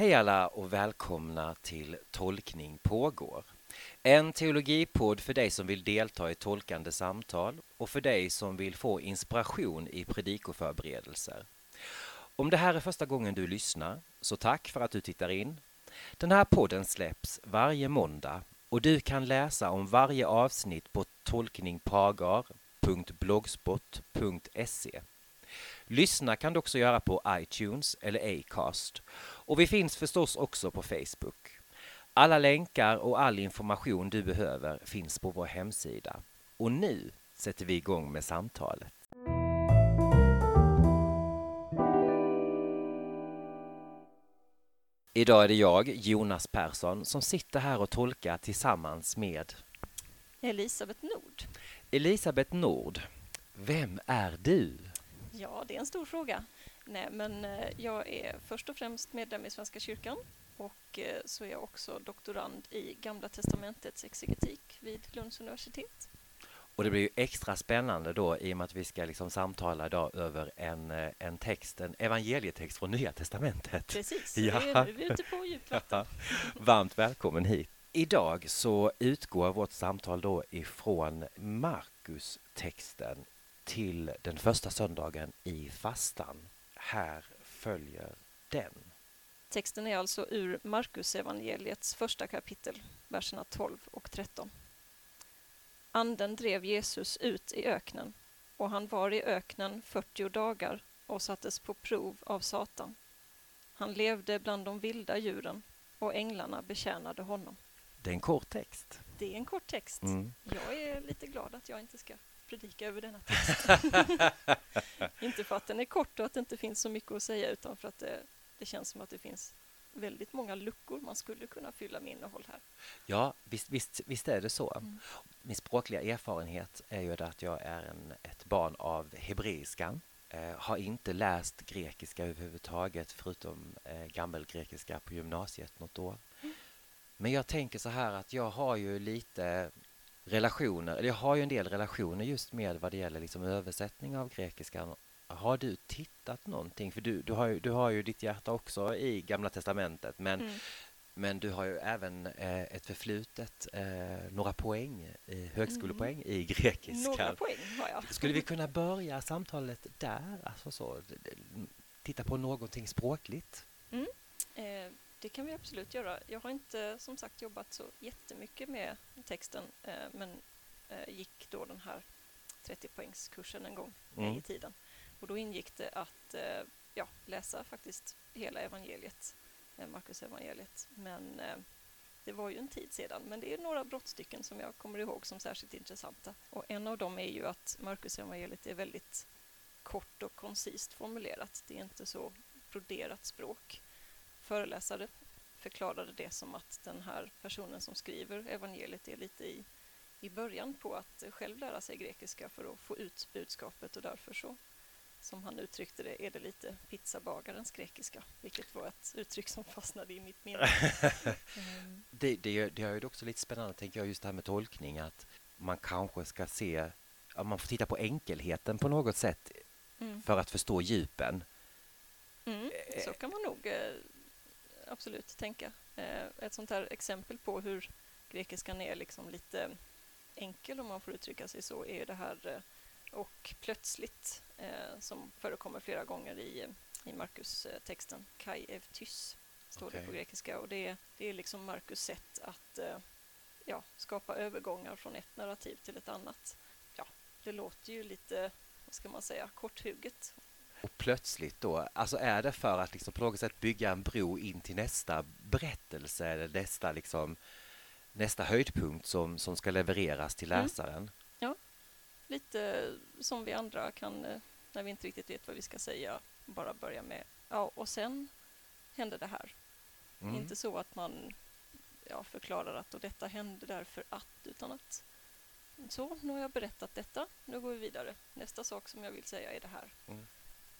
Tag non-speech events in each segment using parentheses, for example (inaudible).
Hej alla och välkomna till Tolkning pågår. En teologipodd för dig som vill delta i tolkande samtal och för dig som vill få inspiration i predikoförberedelser. Om det här är första gången du lyssnar, så tack för att du tittar in. Den här podden släpps varje måndag och du kan läsa om varje avsnitt på tolkningpagar.blogspot.se. Lyssna kan du också göra på iTunes eller Acast. Och vi finns förstås också på Facebook. Alla länkar och all information du behöver finns på vår hemsida. Och nu sätter vi igång med samtalet. Idag är det jag, Jonas Persson, som sitter här och tolkar tillsammans med Elisabeth Nord. Elisabeth Nord. Vem är du? Ja, det är en stor fråga. Nej, men eh, jag är först och främst medlem i Svenska kyrkan och eh, så är jag också doktorand i Gamla testamentets exegetik vid Lunds universitet. Och det blir ju extra spännande då i och med att vi ska liksom samtala idag över en, eh, en text, en evangelietext från Nya Testamentet. Precis, Ja. ja. är vi ute på djupt vatten. (laughs) Varmt välkommen hit. Idag så utgår vårt samtal då ifrån Markus-texten till den första söndagen i fastan. Här följer den. Texten är alltså ur Markus evangeliets första kapitel, verserna 12 och 13. Anden drev Jesus ut i öknen och han var i öknen 40 dagar och sattes på prov av Satan. Han levde bland de vilda djuren och änglarna betjänade honom. Det är en kort text. Det är en kort text. Mm. Jag är lite glad att jag inte ska predika över denna text. (laughs) inte för att den är kort och att det inte finns så mycket att säga utan för att det, det känns som att det finns väldigt många luckor man skulle kunna fylla med innehåll här. Ja, visst, visst, visst är det så. Mm. Min språkliga erfarenhet är ju att jag är en, ett barn av hebreiskan. Eh, har inte läst grekiska överhuvudtaget förutom eh, gammelgrekiska på gymnasiet något år. Mm. Men jag tänker så här att jag har ju lite relationer, eller jag har ju en del relationer just med vad det gäller liksom översättning av grekiskan. Har du tittat någonting? För du, du, har ju, du har ju ditt hjärta också i Gamla Testamentet men Mm. men du har ju även eh, ett förflutet, eh, några poäng, eh, högskolepoäng i Några grekiska. poäng har jag. Skulle vi kunna börja samtalet där? Alltså så, titta på någonting språkligt? Det kan vi absolut göra. Jag har inte som sagt jobbat så jättemycket med texten eh, men eh, gick då den här 30-poängskursen en gång Mm. i tiden. Och då ingick det att eh, ja, läsa faktiskt hela evangeliet, eh, Markus evangeliet. Men eh, det var ju en tid sedan. Men det är några brottstycken som jag kommer ihåg som särskilt intressanta. Och en av dem är ju att Markus evangeliet är väldigt kort och koncist formulerat. Det är inte så broderat språk. Föreläsare förklarade det som att den här personen som skriver evangeliet är lite i, i början på att själv lära sig grekiska för att få ut budskapet och därför så, som han uttryckte det, är det lite pizzabagarens grekiska, vilket var ett uttryck som fastnade i mitt minne. Mm. (laughs) Det, det, det är ju också lite spännande, tänker jag, just det här med tolkning, att man kanske ska se, man får titta på enkelheten på något sätt Mm. för att förstå djupen. Mm. Så kan man nog eh, absolut tänka. Eh, ett sånt här exempel på hur grekiskan är liksom lite enkel, om man får uttrycka sig så, är det här eh, och plötsligt eh, som förekommer flera gånger i, i Markus-texten. Kai evtys står det på grekiska och det, är- det är liksom Markus sätt att ja, skapa övergångar från ett narrativ till ett annat. Ja, det låter ju lite, vad ska man säga, korthugget Och plötsligt då, alltså är det för att liksom på något sätt bygga en bro in till nästa berättelse eller nästa, liksom, nästa höjdpunkt som, som ska levereras till Mm. läsaren? lite som vi andra kan, eh, när vi inte riktigt vet vad vi ska säga, bara börja med ja, och sen hände det här. Mm. Inte så att man ja, förklarar att och detta hände därför att, utan att så, nu har jag berättat detta, nu går vi vidare. Nästa sak som jag vill säga är det här. Mm.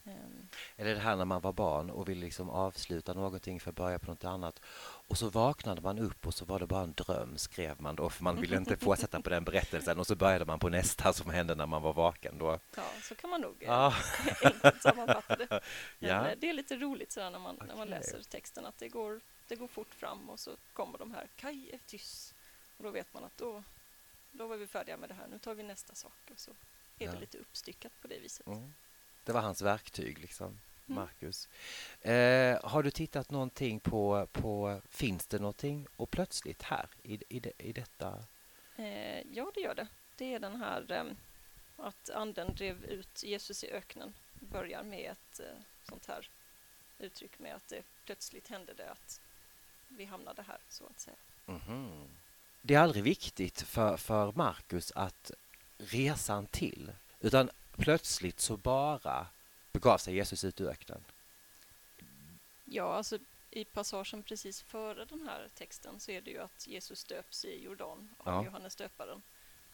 Ehm, Eller det här när man var barn och ville liksom avsluta någonting för att börja på något annat. Och så vaknade man upp och så var det bara en dröm, skrev man då, för man ville inte (laughs) fortsätta på den berättelsen. Och så började man på nästa som hände när man var vaken då. ja, så kan man nog eh, Ja, (laughs) enkelt sammanfatta det. (laughs) Ja. eh, det är lite roligt sådär när man, när man läser texten att det går, det går fort fram och så kommer de här Kaj är tyst. Och då vet man att då, då var vi färdiga med det här. Nu tar vi nästa sak. Och så är Ja. det lite uppstyckat på det viset. Mm. Det var hans verktyg, liksom, Mm. Marcus. Eh, har du tittat någonting på, på, finns det någonting och plötsligt här i, i, i detta? Eh, ja, det gör det. Det är den här eh, att anden drev ut Jesus i öknen. Börjar med ett eh, sånt här uttryck med att det plötsligt hände det att vi hamnade här, så att säga. Mhm. Det är aldrig viktigt för, för Marcus att resan till, utan plötsligt så bara begav sig Jesus ut i öknen. Ja, alltså i passagen precis före den här texten så är det ju att Jesus döps i Jordan av Ja. Johannes döparen.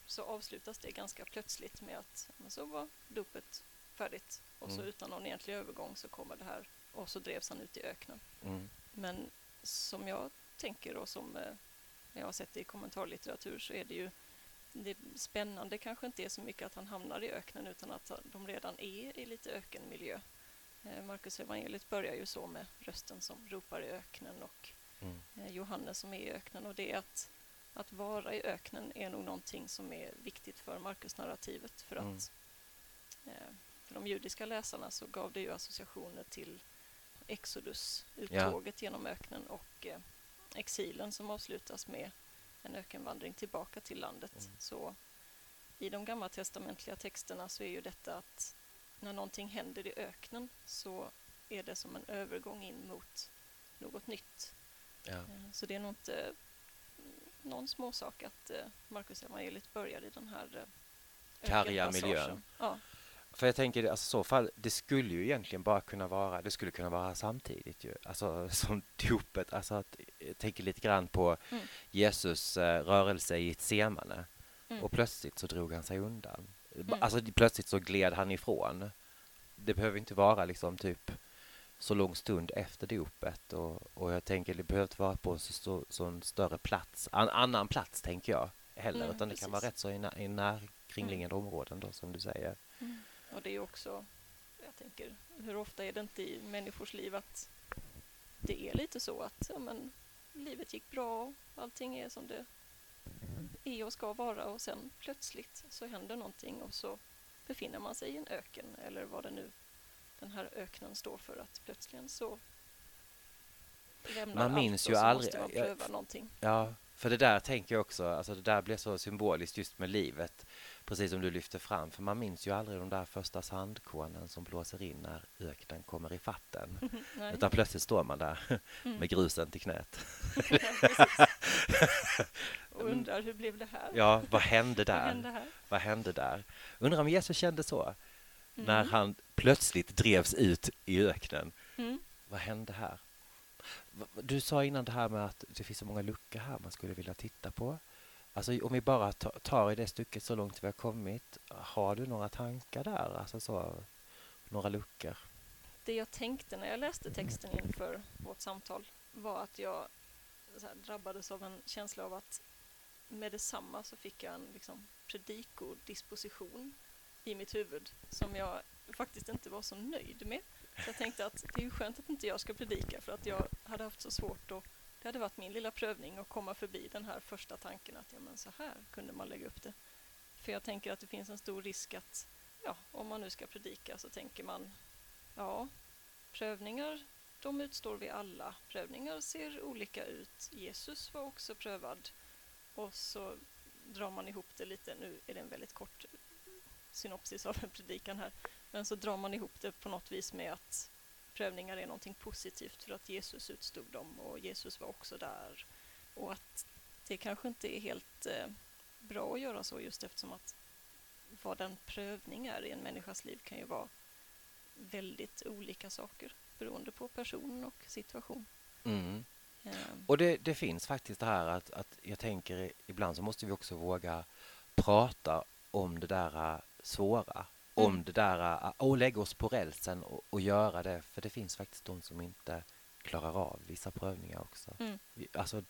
Så avslutas det ganska plötsligt med att så var dopet färdigt och så Mm. utan någon egentlig övergång så kommer det här och så drevs han ut i öknen. Mm. Men som jag tänker och som eh, jag har sett i kommentarlitteratur så är det ju det spännande kanske inte är så mycket att han hamnar i öknen utan att de redan är i lite ökenmiljö. Eh, Markus evangeliet börjar ju så med rösten som ropar i öknen och Mm. eh, Johannes som är i öknen och det att, att vara i öknen är nog någonting som är viktigt för Markus-narrativet för Mm. att eh, för de judiska läsarna så gav det ju associationer till Exodus, uttåget genom öknen och exilen som avslutas med en ökenvandring tillbaka till landet. Mm. Så i de gammaltestamentliga texterna så är ju detta att när någonting händer i öknen så är det som en övergång in mot något nytt. Ja. Eh, Så det är nog inte någon småsak att eh, Markus evangeliet börjar i den här eh, Karga miljön. Ja, För jag tänker, alltså, så fall, det skulle ju egentligen bara kunna vara, det skulle kunna vara samtidigt ju. Alltså (laughs) som dopet, alltså att, jag tänker lite grann på Mm. Jesus eh, rörelse i ett semane. Mm. Och plötsligt så drog han sig undan. Mm. Alltså plötsligt så gled han ifrån. Det behöver inte vara liksom typ så lång stund efter dopet och, och jag tänker det behöver inte vara på en så, så, så större plats, en annan plats tänker jag heller, Mm, utan det kan precis. vara rätt så i, i närkringliggande områden då som du säger. Och det är också, jag tänker, hur ofta är det inte i människors liv att det är lite så att ja, men, livet gick bra, allting är som det är och ska vara och sen plötsligt så händer någonting och så befinner man sig i en öken eller vad det nu den här öknen står för att plötsligt så lämnar Man minns allt ju och så aldrig- måste man jag- pröva någonting. Ja, för det där tänker jag också, alltså det där blir så symboliskt just med livet, precis som du lyfter fram, för man minns ju aldrig de där första sandkornen som blåser in när öknen kommer i fatten. (laughs) Nej. Utan plötsligt står man där Mm. med grusen till knät. (laughs) Och undrar hur blev det här? Ja, vad hände Vad där? hände här? Vad hände där? Undrar om Jesus kände så, när Mm. han plötsligt drevs ut i öknen. Mm. Vad hände här? Du sa innan det här med att det finns så många luckor här man skulle vilja titta på. Alltså om vi bara tar i det stycket så långt vi har kommit, har du några tankar där? Alltså så, några luckor? Det jag tänkte när jag läste texten inför vårt samtal var att jag så här, drabbades av en känsla av att med detsamma så fick jag en liksom, predikodisposition i mitt huvud som jag faktiskt inte var så nöjd med. Så jag tänkte att det är ju skönt att inte jag ska predika för att jag hade haft så svårt och det hade varit min lilla prövning att komma förbi den här första tanken att ja, men så här kunde man lägga upp det. För jag tänker att det finns en stor risk att ja, om man nu ska predika så tänker man ja, prövningar de utstår vi alla. Prövningar ser olika ut. Jesus var också prövad. Och så drar man ihop det lite, nu är det en väldigt kort synopsis av en predikan här, men så drar man ihop det på något vis med att prövningar är någonting positivt för att Jesus utstod dem och Jesus var också där. Och att det kanske inte är helt eh, bra att göra så just eftersom att vad den prövning är i en människas liv kan ju vara väldigt olika saker beroende på person och situation. Mm. Ehm, Och det, det finns faktiskt det här att, att jag tänker ibland så måste vi också våga prata om det där äh, svåra. Om Mm. det där att lägga oss på rälsen och, och göra det. För det finns faktiskt de som inte klarar av vissa prövningar också. Mm. Alltså,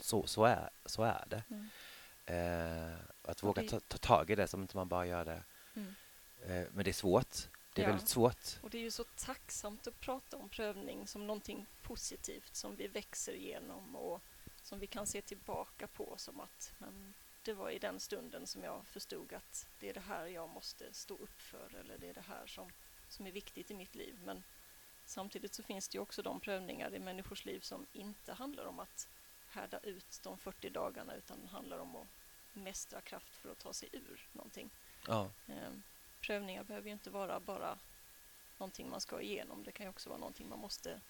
så, så, är, så är det. Mm. Eh, att våga det- ta, ta tag i det som inte man bara gör det. Mm. Eh, men det är svårt. Det är Ja. väldigt svårt. Och det är ju så tacksamt att prata om prövning som någonting positivt som vi växer igenom och som vi kan se tillbaka på som att men det var i den stunden som jag förstod att det är det här jag måste stå upp för eller det är det här som, som är viktigt i mitt liv. Men samtidigt så finns det ju också de prövningar i människors liv som inte handlar om att härda ut de 40 dagarna utan handlar om att mästra kraft för att ta sig ur någonting. Ja. Eh, prövningar behöver ju inte vara bara någonting man ska igenom. Det kan ju också vara någonting man måste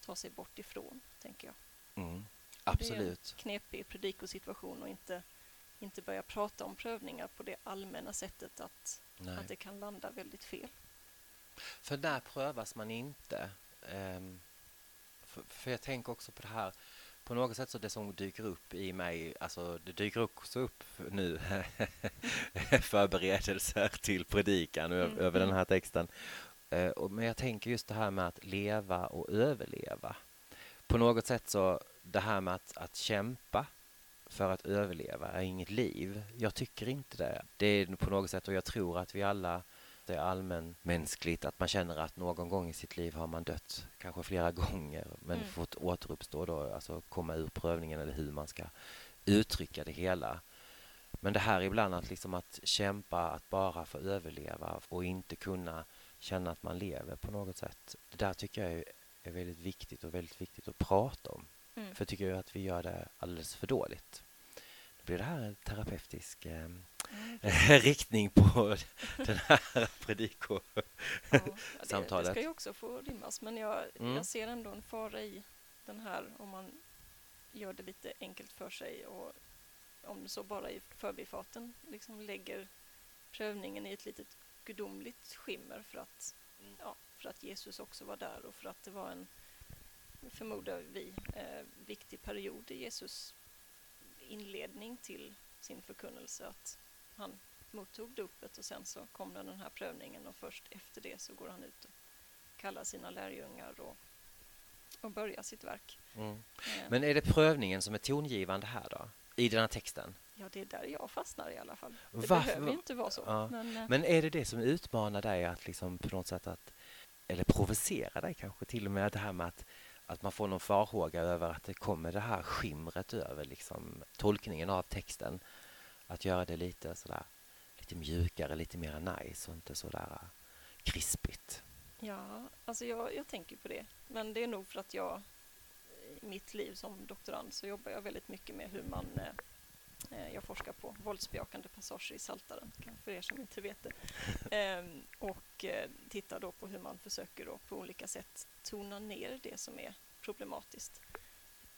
ta sig bort ifrån, tänker jag. Mm. Det är Absolut. en knepig predikosituation och inte, inte börja prata om prövningar på det allmänna sättet att, Nej. att det kan landa väldigt fel. För när prövas man inte? Ehm, för, för jag tänker också på det här, på något sätt så det som dyker upp i mig, alltså det dyker också upp nu (laughs) förberedelser till predikan Mm, över den mm. här texten. Eh, och, men jag tänker just det här med att leva och överleva. På något sätt så det här med att, att kämpa för att överleva är inget liv. Jag tycker inte det. Det är på något sätt och jag tror att vi alla det är allmänmänskligt att man känner att någon gång i sitt liv har man dött, kanske flera (laughs) gånger, men Mm. fått återuppstå då, alltså komma ur prövningen eller hur man ska uttrycka det hela. Men det här ibland att liksom att kämpa, att bara få överleva och inte kunna känna att man lever på något sätt. Det där tycker jag är, är väldigt viktigt och väldigt viktigt att prata om. Mm. För jag tycker att vi gör det alldeles för dåligt. Då blir det här en terapeutisk eh, Mm. (laughs) riktning på (laughs) den här prediko. Ja, det, det ska ju också få rymmas, men jag, Mm. jag ser ändå en fara i den här om man gör det lite enkelt för sig och om så bara i förbifarten liksom lägger prövningen i ett litet gudomligt skimmer för att, ja, för att Jesus också var där och för att det var en, förmodar vi, eh, viktig period i Jesus inledning till sin förkunnelse att han mottog dopet och sen så kom den här prövningen och först efter det så går han ut och kallar sina lärjungar och, och börjar sitt verk. Mm. Eh, Men är det prövningen som är tongivande här då? I den här texten? ja, det är där jag fastnar i alla fall. Det Varför- behöver inte vara så. Ja. Men, eh, Men är det det som utmanar dig att liksom på något sätt att, eller provocerar dig kanske till och med det här med att, att man får någon farhåga över att det kommer det här skimret över liksom tolkningen av texten. Att göra det lite sådär, lite mjukare, lite mer nice och inte sådär äh, krispigt. Ja, alltså jag, jag tänker på det. Men det är nog för att jag i mitt liv som doktorand så jobbar jag väldigt mycket med hur man eh, Eh, jag forskar på våldsbejakande passager i Saltaren, för er som inte vet det. Ehm, och eh, tittar då på hur man försöker då på olika sätt tona ner det som är problematiskt.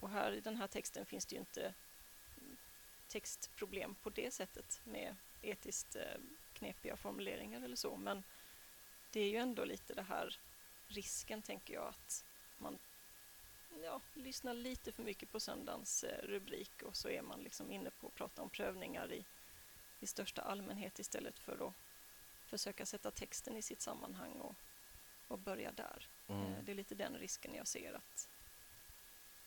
Och här i den här texten finns det ju inte textproblem på det sättet med etiskt eh, knepiga formuleringar eller så, men det är ju ändå lite det här risken, tänker jag, att man ja, lyssnar lite för mycket på söndagens eh, rubrik och så är man liksom inne på att prata om prövningar i, i största allmänhet istället för att försöka sätta texten i sitt sammanhang och, och börja där. Mm. Eh, Det är lite den risken jag ser att,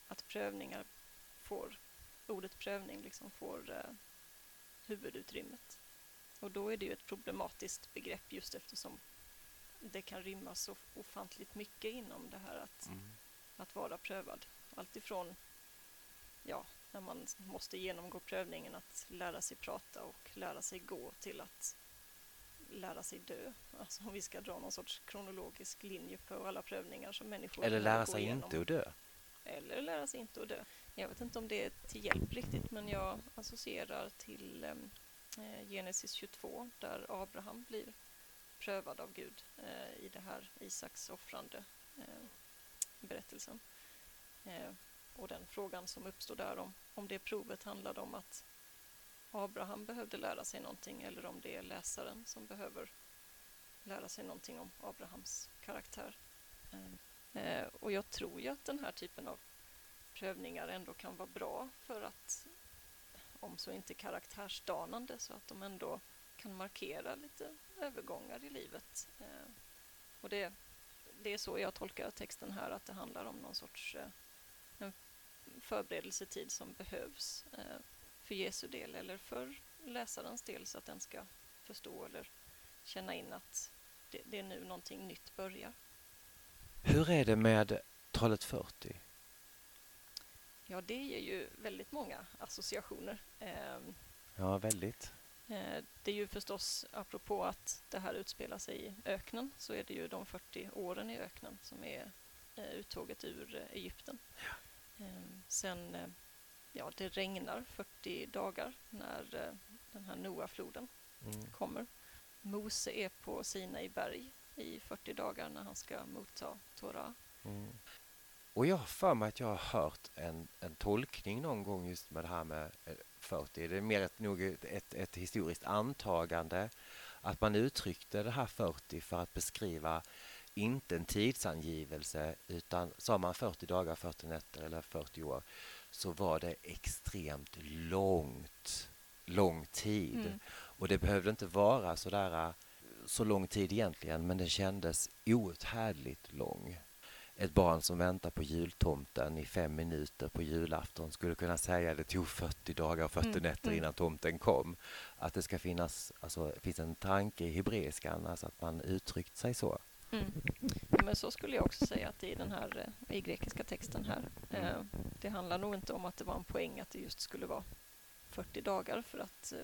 att prövningar får, ordet prövning liksom får eh, huvudutrymmet. Och då är det ju ett problematiskt begrepp just eftersom det kan rymmas så ofantligt mycket inom det här att, Mm. Att vara prövad. Alltifrån ja, när man måste genomgå prövningen att lära sig prata och lära sig gå till att lära sig dö. Alltså om vi ska dra någon sorts kronologisk linje på alla prövningar som människor Eller lära sig igenom. inte att dö. Eller lära sig inte att dö. Jag vet inte om det är till hjälp riktigt, men jag associerar till em, eh, Genesis 22 där Abraham blir prövad av Gud eh, i det här Isaks offrande eh, berättelsen. Eh, och den frågan som uppstår där om, om det provet handlade om att Abraham behövde lära sig någonting eller om det är läsaren som behöver lära sig någonting om Abrahams karaktär. Mm. eh, och jag tror ju att den här typen av prövningar ändå kan vara bra för att, om så inte karaktärsdanande, så att de ändå kan markera lite övergångar i livet. Eh, och det, det är så jag tolkar texten här, att det handlar om någon sorts eh, en förberedelsetid som behövs eh, för Jesu del eller för läsarens del så att den ska förstå eller känna in att det, det är nu någonting nytt börjar. Hur är det med talet 40? Ja, det ger ju väldigt många associationer. Ehm, Ja, väldigt. Eh, Det är ju förstås, apropå att det här utspelar sig i öknen, så är det ju de 40 åren i öknen som är eh, uttåget ur eh, Egypten. Ehm, Sen, ja, det regnar 40 dagar när den här Noa-floden Mm. kommer. Mose är på Sinai berg i 40 dagar när han ska motta Torah. Mm. Och jag har för mig att jag har hört en, en tolkning någon gång just med det här med eh, 40. Det är mer ett, nog ett, ett, historiskt antagande att man uttryckte det här 40 för att beskriva inte en tidsangivelse utan sa man 40 dagar, 40 nätter eller 40 år så var det extremt långt, lång tid. Mm. Och det behövde inte vara så där eh, så lång tid egentligen, men den kändes outhärdligt lång. Ett barn som väntar på jultomten i fem minuter på julafton skulle kunna säga det tog 40 dagar och 40 Mm, nätter mm. innan tomten kom. Att det ska finnas, alltså, finns en tanke i hebreiskan, alltså att man uttryckt sig så. Mm. Men så skulle jag också säga att det i den här eh, i grekiska texten här. Mm. Eh, Det handlar nog inte om att det var en poäng att det just skulle vara 40 dagar för att eh,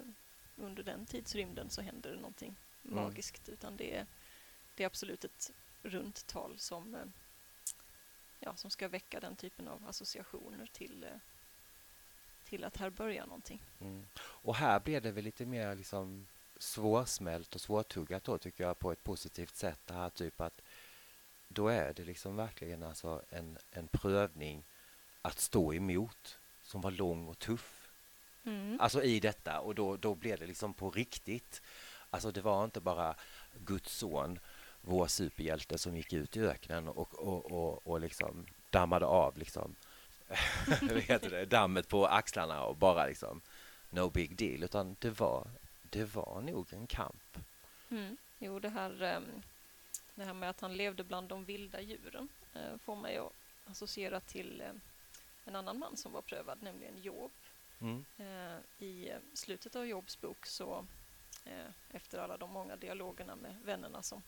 under den tidsrymden så händer det någonting Mm. magiskt utan det är, det är absolut ett runt tal som, eh, ja, som ska väcka den typen av associationer till, eh, till att här börjar någonting. Mm. Och här blev det väl lite mer liksom svårsmält och svårtuggat då tycker jag på ett positivt sätt. Det här typ att då är det liksom verkligen alltså en, en prövning att stå emot som var lång och tuff. Mm. Alltså i detta och då, då blev det liksom på riktigt. Alltså det var inte bara Guds son, vår superhjälte som gick ut i öknen och, och, och, och liksom dammade av liksom (laughs) vad heter det, dammet på axlarna och bara liksom no big deal utan det var, det var nog en kamp. Mm. Jo, det här, ehm, det här med att han levde bland de vilda djuren eh, får mig att associera till eh, en annan man som var prövad, nämligen Job. Mm. Eh, I slutet av Jobs bok, så efter alla de många dialogerna med vännerna som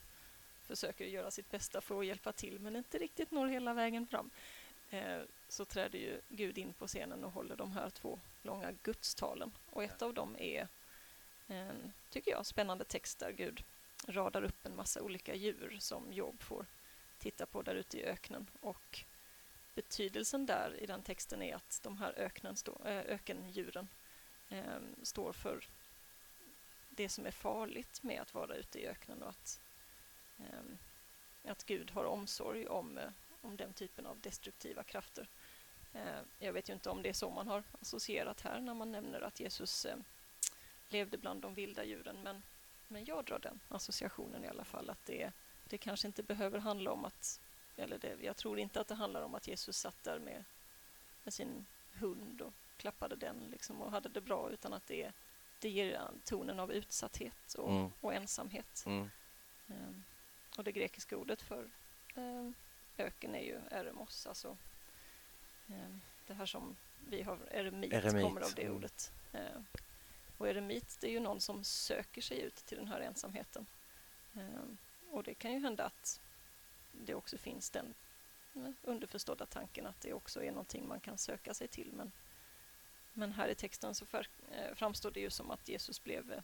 försöker göra sitt bästa för att hjälpa till men inte riktigt når hela vägen fram, eh, så träder ju Gud in på scenen och håller de här två långa gudstalen. Och ett av dem är en, tycker jag, spännande text där Gud radar upp en massa olika djur som Job får titta på där ute i öknen. Och betydelsen där i den texten är att de här öknen stå, eh, ökendjuren eh, står för det som är farligt med att vara ute i öknen och att, att Gud har omsorg om, eh, om den typen av destruktiva krafter. Eh, jag vet ju inte om det är så man har associerat här när man nämner att Jesus eh, levde bland de vilda djuren men, men jag drar den associationen i alla fall att det, det kanske inte behöver handla om att eller det, jag tror inte att det handlar om att Jesus satt där med, med sin hund och klappade den liksom och hade det bra utan att det, det ger tonen av utsatthet och, Mm. och ensamhet. Mm. Och det grekiska ordet för ehm, öken är ju eremos, alltså ehm, det här som vi har, eremit, Eremit, kommer av det mm. ordet. Ehm, och eremit, det är ju någon som söker sig ut till den här ensamheten. Ehm, och det kan ju hända att det också finns den eh, underförstådda tanken att det också är någonting man kan söka sig till. Men, men här i texten så för, eh, framstår det ju som att Jesus blev eh,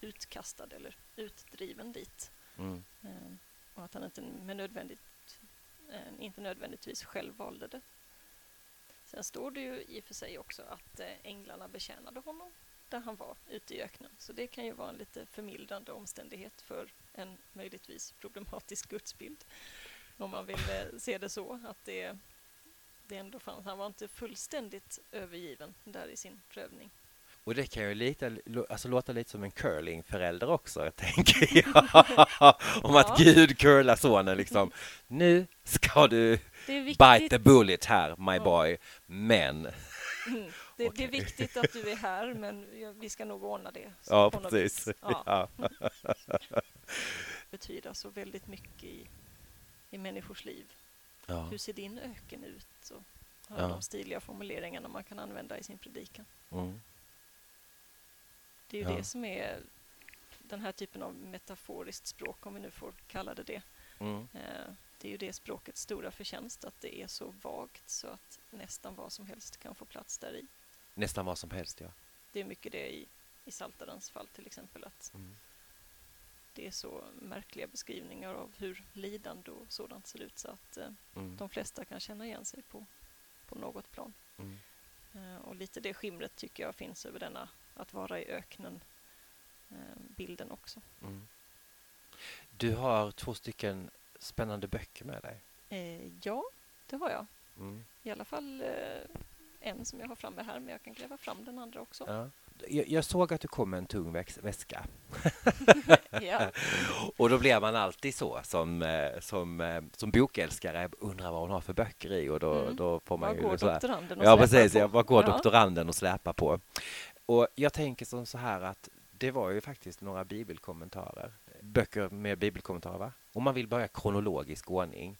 utkastad eller utdriven dit. Mm. Eh, och att han inte, med nödvändigt, eh, inte nödvändigtvis själv valde det. Sen står det ju i och för sig också att eh, änglarna betjänade honom där han var ute i öknen. Så det kan ju vara en lite förmildrande omständighet för en möjligtvis problematisk gudsbild. Om man vill se det så, att det, det ändå fanns. Han var inte fullständigt övergiven där i sin prövning. Och det kan ju lite, alltså låta lite som en curlingförälder också, (laughs) tänker jag. (laughs) Om att Ja. Gud curlar sonen liksom. (laughs) Nu ska du bite the bullet här, my Ja. boy. Men Mm. Det, Okej. det är viktigt att du är här, men vi ska nog ordna det. Ja, precis. Ja. Betyder så väldigt mycket i, i människors liv. Ja. Hur ser din öken ut? Och Ja. ja. de stiliga formuleringarna man kan använda i sin predikan. Mm. Det är ju Ja. det som är den här typen av metaforiskt språk, om vi nu får kalla det det. Mm. Eh, Det är ju det språkets stora förtjänst, att det är så vagt så att nästan vad som helst kan få plats där i. Nästan vad som helst, ja. Det är mycket det i, i Saltarens fall till exempel, att Mm. det är så märkliga beskrivningar av hur lidande och sådant ser ut så att eh, Mm. de flesta kan känna igen sig på, på något plan. Mm. Eh, Och lite det skimret tycker jag finns över denna att vara i öknen eh, bilden också. Mm. Du har två stycken spännande böcker med dig. Eh, ja, det har jag. Mm. I alla fall eh, en som jag har framme här, men jag kan gräva fram den andra också. Ja. Jag, jag såg att du kom med en tung väx- väska. (laughs) Ja. (laughs) Och då blir man alltid så som, eh, som, eh, som bokälskare, undrar vad hon har för böcker i och då, Mm. då får man Vad ju går så här- doktoranden och Ja, precis. på? Ja, vad går Ja. doktoranden och släpar på? Och jag tänker som så här att det var ju faktiskt några bibelkommentarer, böcker med bibelkommentarer, va? Om man vill börja kronologisk ordning.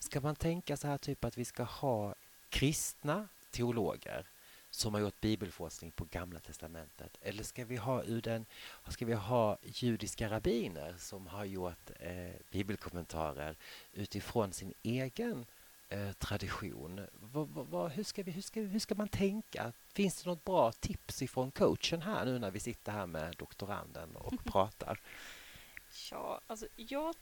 Ska man tänka så här typ att vi ska ha kristna teologer som har gjort bibelforskning på Gamla Testamentet? Eller ska vi ha ur den, ska vi ha judiska rabbiner som har gjort eh, bibelkommentarer utifrån sin egen eh, tradition. Vad, vad, hur, ska vi, hur, ska, hur ska man tänka? Finns det något bra tips ifrån coachen här nu när vi sitter här med doktoranden och (laughs) pratar? Ja, alltså jag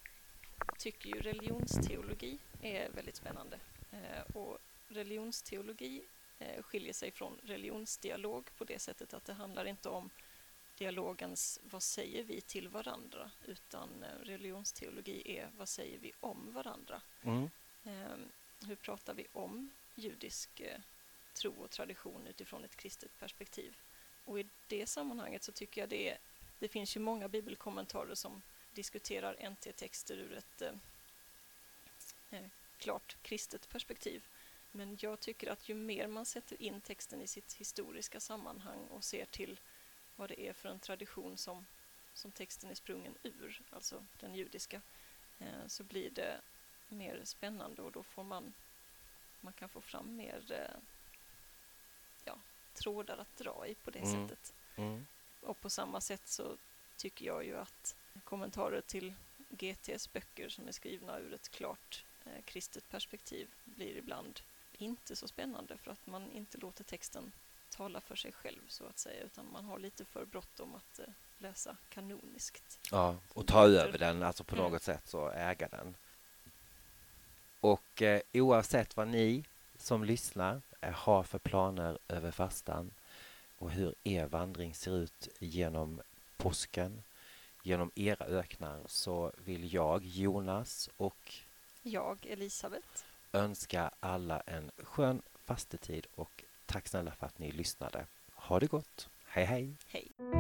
tycker ju religionsteologi är väldigt spännande. Eh, och religionsteologi eh, skiljer sig från religionsdialog på det sättet att det handlar inte om dialogens vad säger vi till varandra utan eh, religionsteologi är vad säger vi om varandra. Mm. Hur pratar vi om judisk eh, tro och tradition utifrån ett kristet perspektiv? Och i det sammanhanget så tycker jag det, är- det finns ju många bibelkommentarer som diskuterar NT-texter ur ett eh, eh, klart kristet perspektiv. Men jag tycker att ju mer man sätter in texten i sitt historiska sammanhang och ser till vad det är för en tradition som, som texten är sprungen ur, alltså den judiska, eh, så blir det mer spännande och då får man, man kan få fram mer eh, ja, trådar att dra i på det Mm. sättet. Mm. Och på samma sätt så tycker jag ju att kommentarer till GTs böcker som är skrivna ur ett klart eh, kristet perspektiv blir ibland inte så spännande för att man inte låter texten tala för sig själv så att säga utan man har lite för bråttom att eh, läsa kanoniskt. Ja, och ta över den, alltså på Mm. något sätt så äga den. Och eh, oavsett vad ni som lyssnar eh, har för planer över fastan och hur er vandring ser ut genom påsken, genom era öknar, så vill jag, Jonas och Jag, Elisabeth, önska alla en skön fastetid och tack snälla för att ni lyssnade. Ha det gott. Hej hej! hej!